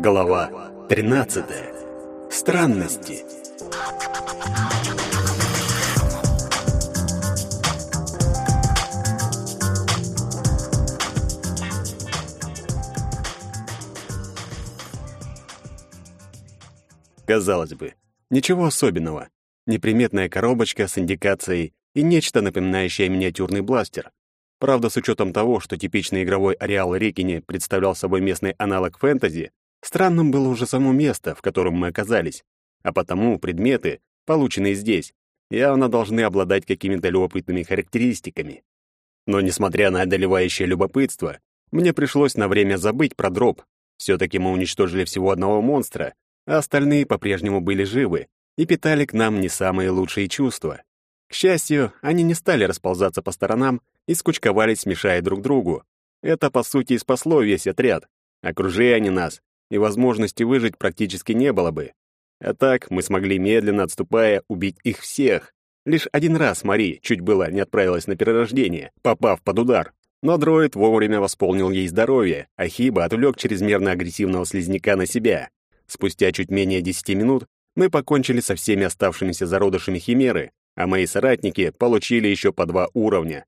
Глава 13. Странности. Казалось бы, ничего особенного. Неприметная коробочка с индикацией и нечто напоминающее миниатюрный бластер. Правда, с учетом того, что типичный игровой ареал Рикини представлял собой местный аналог фэнтези, странным было уже само место, в котором мы оказались, а потому предметы, полученные здесь, явно должны обладать какими-то любопытными характеристиками. Но, несмотря на одолевающее любопытство, мне пришлось на время забыть про дроп. Все-таки мы уничтожили всего одного монстра, а остальные по-прежнему были живы и питали к нам не самые лучшие чувства. К счастью, они не стали расползаться по сторонам и скучковались, мешая друг другу. Это, по сути, и спасло весь отряд. Окружи они нас, и возможности выжить практически не было бы. А так мы смогли, медленно отступая, убить их всех. Лишь один раз Мари чуть было не отправилась на перерождение, попав под удар. Но дроид вовремя восполнил ей здоровье, а Хиба отвлек чрезмерно агрессивного слизняка на себя. Спустя чуть менее десяти минут мы покончили со всеми оставшимися зародышами химеры, а мои соратники получили еще по два уровня.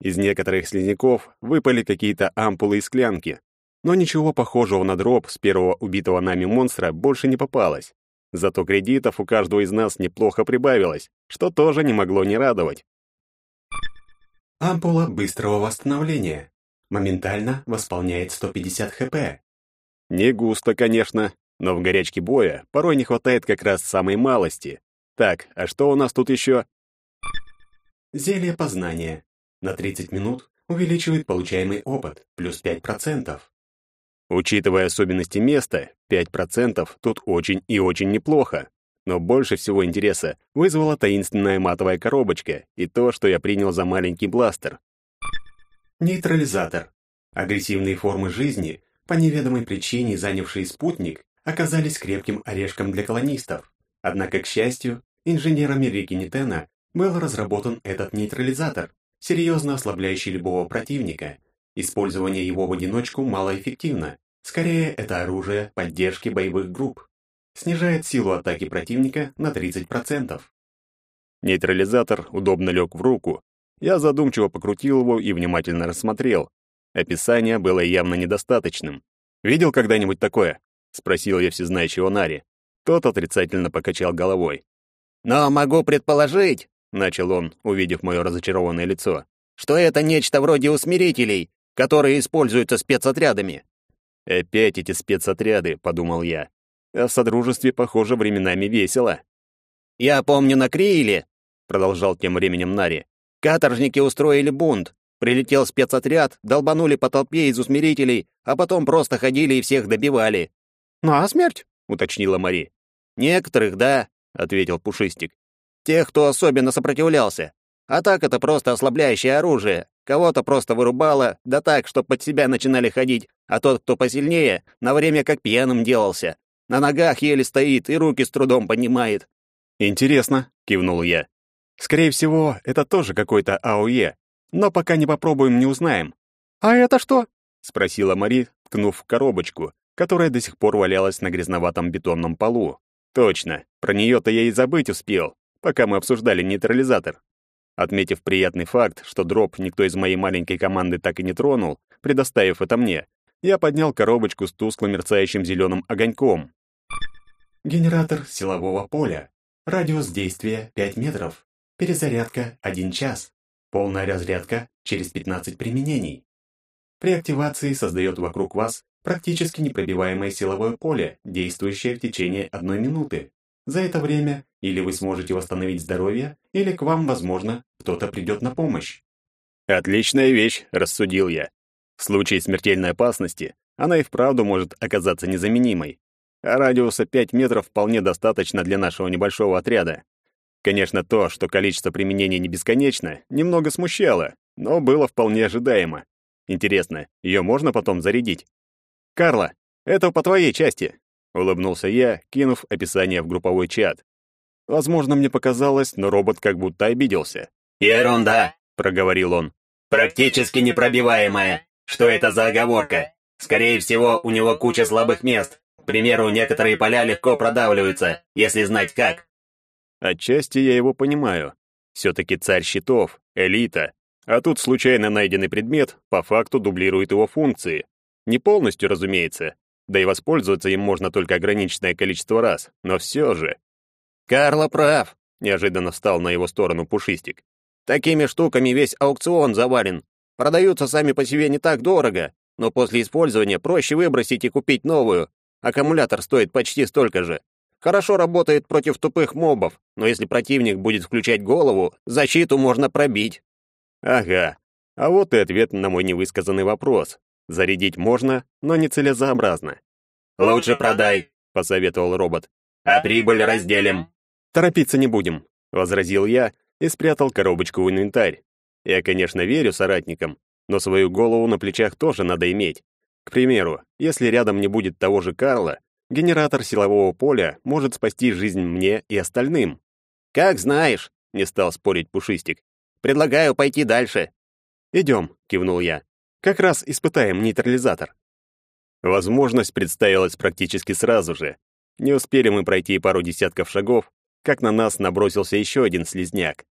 Из некоторых слизняков выпали какие-то ампулы и склянки, но ничего похожего на дроп с первого убитого нами монстра больше не попалось. Зато кредитов у каждого из нас неплохо прибавилось, что тоже не могло не радовать. Ампула быстрого восстановления. Моментально восполняет 150 хп. Не густо, конечно, но в горячке боя порой не хватает как раз самой малости. Так, а что у нас тут еще? Зелье познания. На 30 минут увеличивает получаемый опыт, плюс 5%. Учитывая особенности места, 5% тут очень и очень неплохо. Но больше всего интереса вызвала таинственная матовая коробочка и то, что я принял за маленький бластер. Нейтрализатор. Агрессивные формы жизни, по неведомой причине занявшие спутник, оказались крепким орешком для колонистов. Однако, к счастью, инженерами Рики Нитена был разработан этот нейтрализатор, серьезно ослабляющий любого противника. Использование его в одиночку малоэффективно. Скорее, это оружие поддержки боевых групп. Снижает силу атаки противника на 30%. Нейтрализатор удобно лег в руку. Я задумчиво покрутил его и внимательно рассмотрел. Описание было явно недостаточным. «Видел когда-нибудь такое?» — спросил я всезнающего Нари. Тот отрицательно покачал головой. «Но могу предположить», — начал он, увидев мое разочарованное лицо, «что это нечто вроде усмирителей, которые используются спецотрядами». «Опять эти спецотряды», — подумал я. «А в Содружестве, похоже, временами весело». «Я помню на Крииле», — продолжал тем временем Нари, «каторжники устроили бунт. Прилетел спецотряд, долбанули по толпе из усмирителей, а потом просто ходили и всех добивали». «Ну а смерть?» — уточнила Мари. «Некоторых, да», — ответил Пушистик. «Тех, кто особенно сопротивлялся. А так это просто ослабляющее оружие. Кого-то просто вырубало, да так, что под себя начинали ходить, а тот, кто посильнее, на время как пьяным делался. На ногах еле стоит и руки с трудом поднимает». «Интересно», — кивнул я. «Скорее всего, это тоже какой-то АОЕ, но пока не попробуем, не узнаем». «А это что?» — спросила Мари, ткнув в коробочку, которая до сих пор валялась на грязноватом бетонном полу. Точно, про нее-то я и забыть успел, пока мы обсуждали нейтрализатор. Отметив приятный факт, что дроп никто из моей маленькой команды так и не тронул, предоставив это мне, я поднял коробочку с тускло мерцающим зеленым огоньком. Генератор силового поля. Радиус действия 5 метров. Перезарядка 1 час. Полная разрядка через 15 применений. При активации создает вокруг вас практически непробиваемое силовое поле, действующее в течение одной минуты. За это время или вы сможете восстановить здоровье, или к вам, возможно, кто-то придет на помощь. Отличная вещь, рассудил я. В случае смертельной опасности она и вправду может оказаться незаменимой. А радиуса 5 метров вполне достаточно для нашего небольшого отряда. Конечно, то, что количество применений не бесконечно, немного смущало, но было вполне ожидаемо. Интересно, ее можно потом зарядить? «Карла, это по твоей части», — улыбнулся я, кинув описание в групповой чат. Возможно, мне показалось, но робот как будто обиделся. «Ерунда», — проговорил он. «Практически непробиваемая. Что это за оговорка? Скорее всего, у него куча слабых мест. К примеру, некоторые поля легко продавливаются, если знать как. Отчасти я его понимаю. Все-таки царь щитов, элита. А тут случайно найденный предмет по факту дублирует его функции. Не полностью, разумеется. Да и воспользоваться им можно только ограниченное количество раз. Но все же... Карло прав, неожиданно встал на его сторону Пушистик. Такими штуками весь аукцион завален. Продаются сами по себе не так дорого, но после использования проще выбросить и купить новую. Аккумулятор стоит почти столько же. Хорошо работает против тупых мобов, но если противник будет включать голову, защиту можно пробить. Ага. А вот и ответ на мой невысказанный вопрос. Зарядить можно, но не целесообразно. «Лучше продай», — посоветовал робот. «А прибыль разделим». «Торопиться не будем», — возразил я и спрятал коробочку в инвентарь. Я, конечно, верю соратникам, но свою голову на плечах тоже надо иметь. К примеру, если рядом не будет того же Карла, генератор силового поля может спасти жизнь мне и остальным. «Как знаешь», — не стал спорить Пушистик. «Предлагаю пойти дальше». «Идем», — кивнул я. «Как раз испытаем нейтрализатор». Возможность представилась практически сразу же. Не успели мы пройти пару десятков шагов, как на нас набросился еще один слизняк.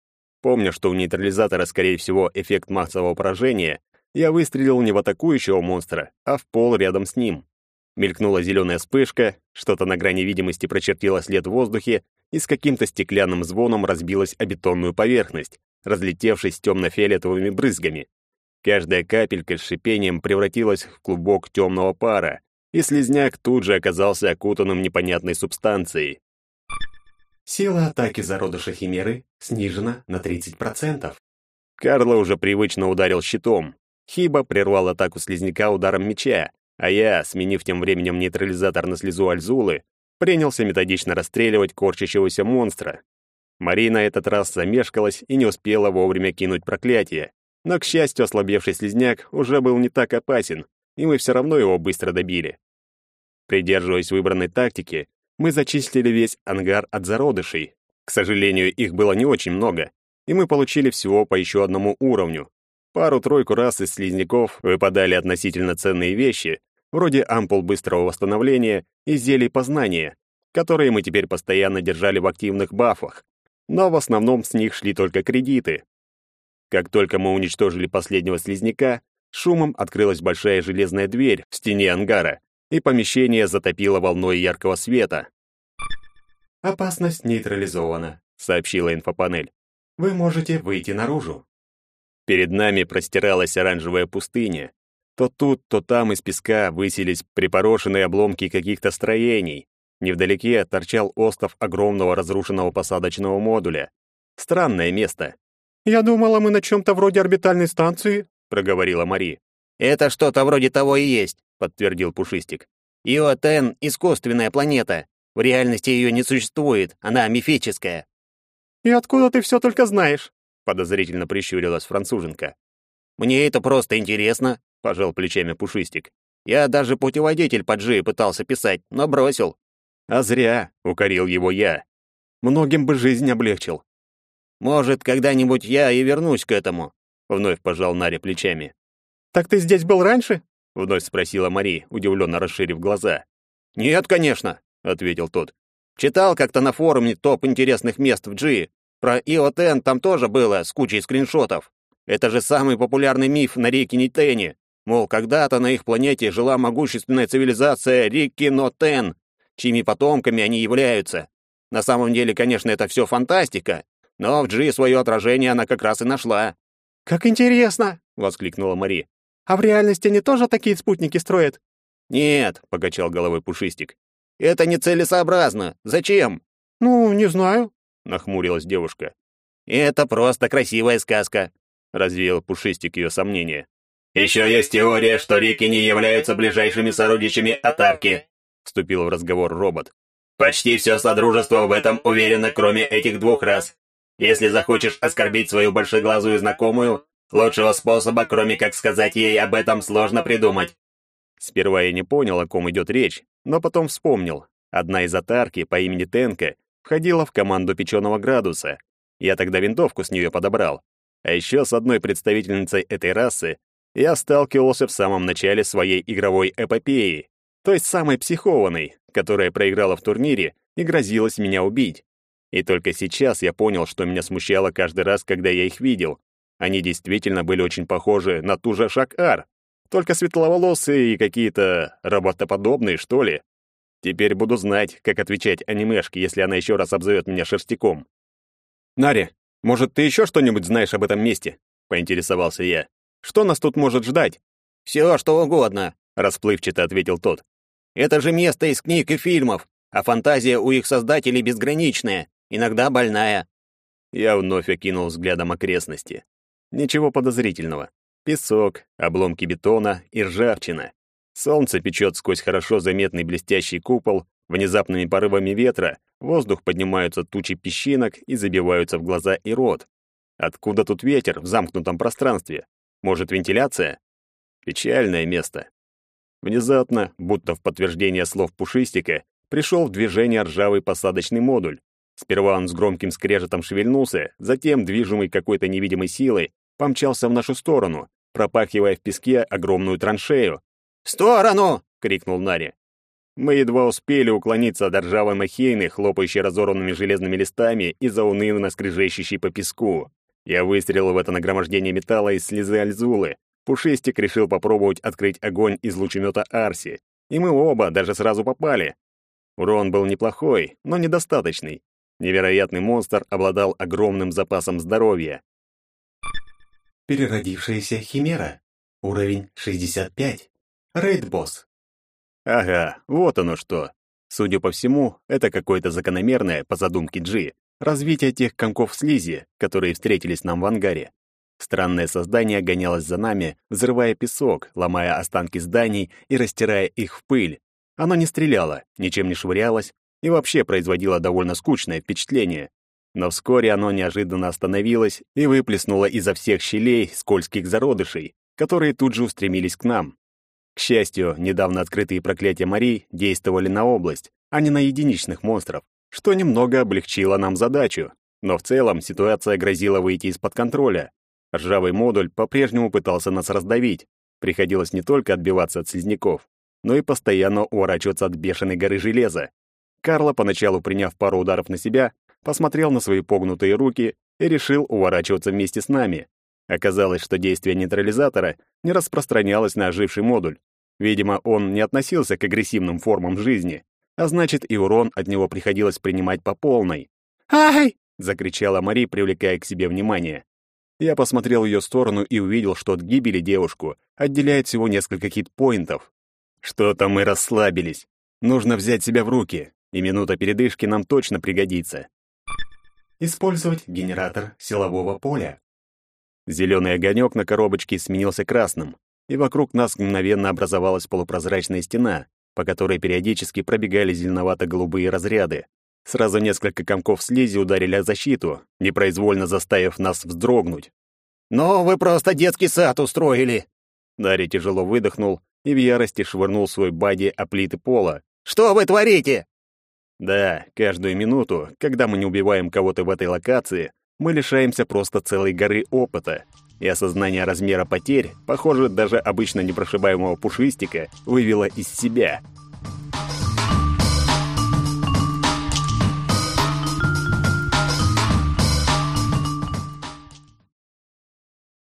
Помня, что у нейтрализатора, скорее всего, эффект массового поражения, я выстрелил не в атакующего монстра, а в пол рядом с ним. Мелькнула зеленая вспышка, что-то на грани видимости прочертило след в воздухе и с каким-то стеклянным звоном разбилось о бетонную поверхность, разлетевшись темно-фиолетовыми брызгами. Каждая капелька с шипением превратилась в клубок темного пара, и слизняк тут же оказался окутанным непонятной субстанцией. Сила атаки зародыша Химеры снижена на 30%. Карло уже привычно ударил щитом. Хиба прервал атаку слизняка ударом меча, а я, сменив тем временем нейтрализатор на слезу Альзулы, принялся методично расстреливать корчащегося монстра. Марина этот раз замешкалась и не успела вовремя кинуть проклятие. Но, к счастью, ослабевший слизняк уже был не так опасен, и мы все равно его быстро добили. Придерживаясь выбранной тактики, мы зачистили весь ангар от зародышей. К сожалению, их было не очень много, и мы получили всего по еще одному уровню. Пару-тройку раз из слизняков выпадали относительно ценные вещи, вроде ампул быстрого восстановления и зелий познания, которые мы теперь постоянно держали в активных бафах, но в основном с них шли только кредиты. Как только мы уничтожили последнего слизняка, шумом открылась большая железная дверь в стене ангара, и помещение затопило волной яркого света. «Опасность нейтрализована», — сообщила инфопанель. «Вы можете выйти наружу». Перед нами простиралась оранжевая пустыня. То тут, то там из песка высились припорошенные обломки каких-то строений. Невдалеке торчал остов огромного разрушенного посадочного модуля. Странное место. «Я думала, мы на чем-то вроде орбитальной станции», — проговорила Мари. «Это что-то вроде того и есть подтвердил Пушистик. Иотен — искусственная планета. В реальности ее не существует, она мифическая. И откуда ты все только знаешь? подозрительно прищурилась француженка. Мне это просто интересно, пожал плечами Пушистик. Я даже путеводитель по Джи пытался писать, но бросил. А зря, укорил его я. Многим бы жизнь облегчил. Может, когда-нибудь я и вернусь к этому, вновь пожал Нари плечами. Так ты здесь был раньше? вновь спросила Мари, удивленно расширив глаза. Нет, конечно, ответил тот. Читал как-то на форуме топ интересных мест в Джи. Про Иотен там тоже было с кучей скриншотов. Это же самый популярный миф на реке Нитене. Мол, когда-то на их планете жила могущественная цивилизация Риккинотен, чьими потомками они являются. На самом деле, конечно, это все фантастика, но в Джи свое отражение она как раз и нашла. «Как интересно!» — воскликнула Мари. А в реальности они тоже такие спутники строят? Нет, покачал головой Пушистик. Это не целесообразно. Зачем? Ну, не знаю, нахмурилась девушка. Это просто красивая сказка, развеял Пушистик ее сомнения. Еще есть теория, что реки не являются ближайшими сородичами Атарки, вступил в разговор робот. Почти все содружество в этом уверено, кроме этих двух раз. Если захочешь оскорбить свою большеглазую знакомую, Лучшего способа, кроме как сказать ей об этом, сложно придумать. Сперва я не понял, о ком идет речь, но потом вспомнил. Одна из атарки по имени Тенка входила в команду печеного градуса. Я тогда винтовку с нее подобрал. А еще с одной представительницей этой расы я сталкивался в самом начале своей игровой эпопеи, той самой психованной, которая проиграла в турнире и грозилась меня убить. И только сейчас я понял, что меня смущало каждый раз, когда я их видел. Они действительно были очень похожи на ту же Шак-Ар, только светловолосые и какие-то роботоподобные, что ли. Теперь буду знать, как отвечать анимешке, если она еще раз обзовет меня шерстяком. «Нари, может, ты еще что-нибудь знаешь об этом месте?» — поинтересовался я. «Что нас тут может ждать?» «Все, что угодно», — расплывчато ответил тот. «Это же место из книг и фильмов, а фантазия у их создателей безграничная, иногда больная». Я вновь окинул взглядом окрестности. Ничего подозрительного. Песок, обломки бетона и ржавчина. Солнце печет сквозь хорошо заметный блестящий купол, внезапными порывами ветра воздух поднимаются тучи песчинок и забиваются в глаза и рот. Откуда тут ветер в замкнутом пространстве? Может, вентиляция? Печальное место. Внезапно, будто в подтверждение слов Пушистика, пришел в движение ржавый посадочный модуль. Сперва он с громким скрежетом шевельнулся, затем, движимый какой-то невидимой силой, помчался в нашу сторону, пропахивая в песке огромную траншею. «В сторону!» — крикнул Нари. Мы едва успели уклониться от ржавой махины, хлопающей разорванными железными листами и заунывно скрежещущей по песку. Я выстрелил в это нагромождение металла из слезы Альзулы. Пушистик решил попробовать открыть огонь из лучемета Арси. И мы оба даже сразу попали. Урон был неплохой, но недостаточный. Невероятный монстр обладал огромным запасом здоровья. Переродившаяся химера. Уровень 65. Рейд-босс. Ага, вот оно что. Судя по всему, это какое-то закономерное, по задумке Джи, развитие тех комков слизи, которые встретились нам в ангаре. Странное создание гонялось за нами, взрывая песок, ломая останки зданий и растирая их в пыль. Оно не стреляло, ничем не швырялось и вообще производило довольно скучное впечатление. Но вскоре оно неожиданно остановилось и выплеснуло изо всех щелей скользких зародышей, которые тут же устремились к нам. К счастью, недавно открытые проклятия Мари действовали на область, а не на единичных монстров, что немного облегчило нам задачу. Но в целом ситуация грозила выйти из-под контроля. Ржавый модуль по-прежнему пытался нас раздавить. Приходилось не только отбиваться от слизняков, но и постоянно уворачиваться от бешеной горы железа. Карло, поначалу приняв пару ударов на себя, посмотрел на свои погнутые руки и решил уворачиваться вместе с нами. Оказалось, что действие нейтрализатора не распространялось на оживший модуль. Видимо, он не относился к агрессивным формам жизни, а значит, и урон от него приходилось принимать по полной. «Ай!» — закричала Мари, привлекая к себе внимание. Я посмотрел в ее сторону и увидел, что от гибели девушку отделяет всего несколько хит-поинтов. Что-то мы расслабились. Нужно взять себя в руки, и минута передышки нам точно пригодится. Использовать генератор силового поля. Зеленый огонек на коробочке сменился красным, и вокруг нас мгновенно образовалась полупрозрачная стена, по которой периодически пробегали зеленовато-голубые разряды. Сразу несколько комков слизи ударили о защиту, непроизвольно заставив нас вздрогнуть. «Ну, вы просто детский сад устроили!» Дарья тяжело выдохнул и в ярости швырнул свой бади о плиты пола. «Что вы творите?» Да, каждую минуту, когда мы не убиваем кого-то в этой локации, мы лишаемся просто целой горы опыта. И осознание размера потерь, похоже, даже обычно непрошибаемого пушистика, вывело из себя –